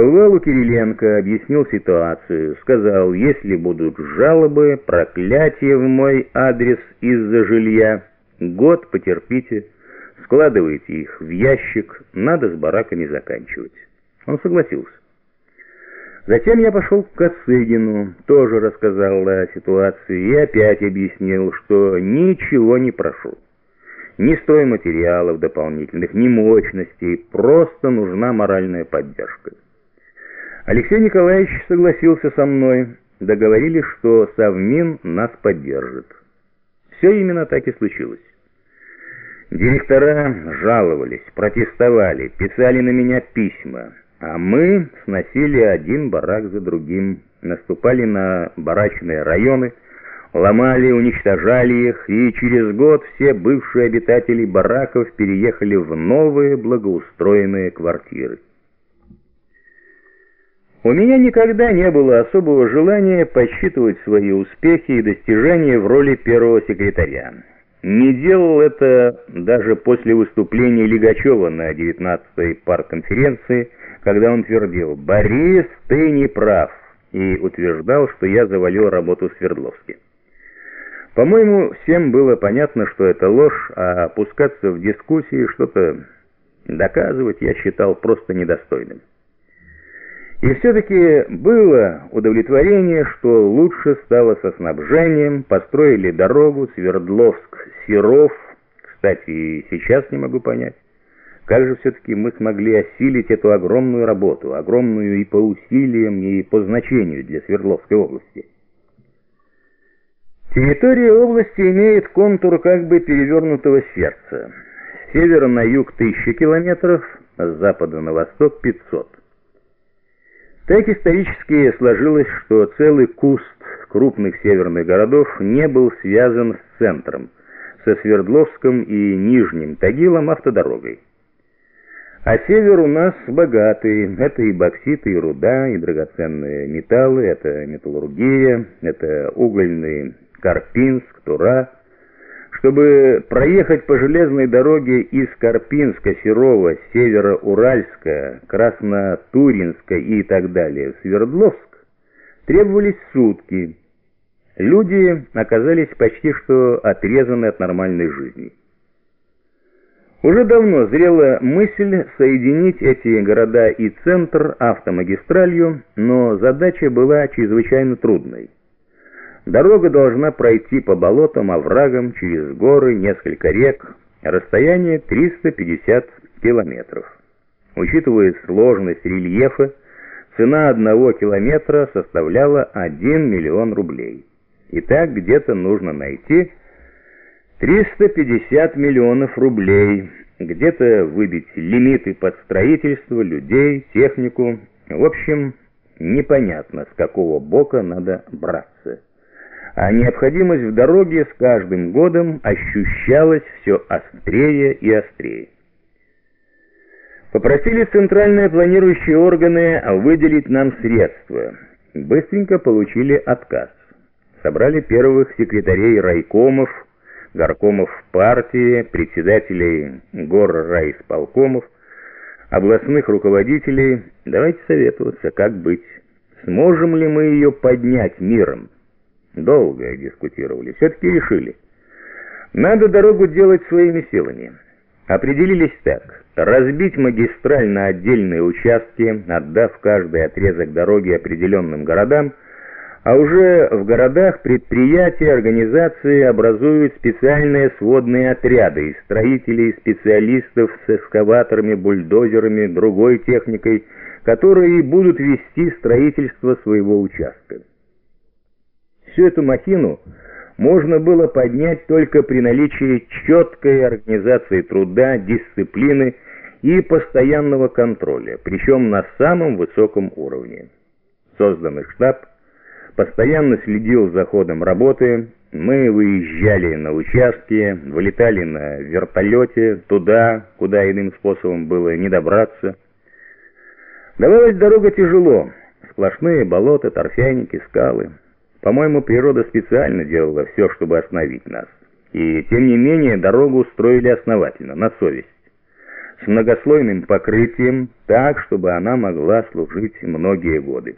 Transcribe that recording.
Побывал у Кириленко, объяснил ситуацию, сказал, если будут жалобы, проклятия в мой адрес из-за жилья, год потерпите, складывайте их в ящик, надо с бараками заканчивать. Он согласился. Затем я пошел к Косыгину, тоже рассказал о ситуации и опять объяснил, что ничего не прошу. Ни стройматериалов дополнительных, ни мощностей, просто нужна моральная поддержка. Алексей Николаевич согласился со мной, договорились, что Совмин нас поддержит. Все именно так и случилось. Директора жаловались, протестовали, писали на меня письма, а мы сносили один барак за другим, наступали на барачные районы, ломали, уничтожали их, и через год все бывшие обитатели бараков переехали в новые благоустроенные квартиры. У меня никогда не было особого желания подсчитывать свои успехи и достижения в роли первого секретаря. Не делал это даже после выступления Лигачева на 19-й партконференции, когда он твердил «Борис, ты не прав» и утверждал, что я завалил работу в Свердловске. По-моему, всем было понятно, что это ложь, а опускаться в дискуссии, что-то доказывать я считал просто недостойным. И все-таки было удовлетворение, что лучше стало со снабжением, построили дорогу Свердловск-Серов. Кстати, и сейчас не могу понять, как же все-таки мы смогли осилить эту огромную работу, огромную и по усилиям, и по значению для Свердловской области. Территория области имеет контур как бы перевернутого сердца. С севера на юг тысяча километров, с запада на восток пятьсот. Так исторически сложилось, что целый куст крупных северных городов не был связан с центром, со Свердловском и Нижним Тагилом автодорогой. А север у нас богатый. Это и бокситы, и руда, и драгоценные металлы, это металлургия, это угольный Карпинск, Тура, чтобы проехать по железной дороге из Карпинска, Серова, Северо-Уральска, Краснотуринска и так далее в Свердловск, требовались сутки. Люди оказались почти что отрезаны от нормальной жизни. Уже давно зрела мысль соединить эти города и центр автомагистралью, но задача была чрезвычайно трудной. Дорога должна пройти по болотам, оврагам, через горы, несколько рек, расстояние 350 километров. Учитывая сложность рельефа, цена одного километра составляла 1 миллион рублей. Итак, где-то нужно найти 350 миллионов рублей, где-то выбить лимиты под строительство, людей, технику. В общем, непонятно, с какого бока надо браться а необходимость в дороге с каждым годом ощущалась все острее и острее. Попросили центральные планирующие органы выделить нам средства. Быстренько получили отказ. Собрали первых секретарей райкомов, горкомов партии, председателей гор райисполкомов, областных руководителей. Давайте советоваться, как быть. Сможем ли мы ее поднять миром? Долго дискутировали, все-таки решили. Надо дорогу делать своими силами. Определились так. Разбить магистраль на отдельные участки, отдав каждый отрезок дороги определенным городам, а уже в городах предприятия, организации образуют специальные сводные отряды из строителей, специалистов с экскаваторами, бульдозерами, другой техникой, которые будут вести строительство своего участка. Всю эту махину можно было поднять только при наличии четкой организации труда, дисциплины и постоянного контроля, причем на самом высоком уровне. Созданный штаб постоянно следил за ходом работы, мы выезжали на участки, вылетали на вертолете туда, куда иным способом было не добраться. Давалась дорога тяжело, сплошные болота, торфяники, скалы. По-моему, природа специально делала все, чтобы остановить нас. И, тем не менее, дорогу устроили основательно, на совесть. с многослойным покрытием, так, чтобы она могла служить многие годы.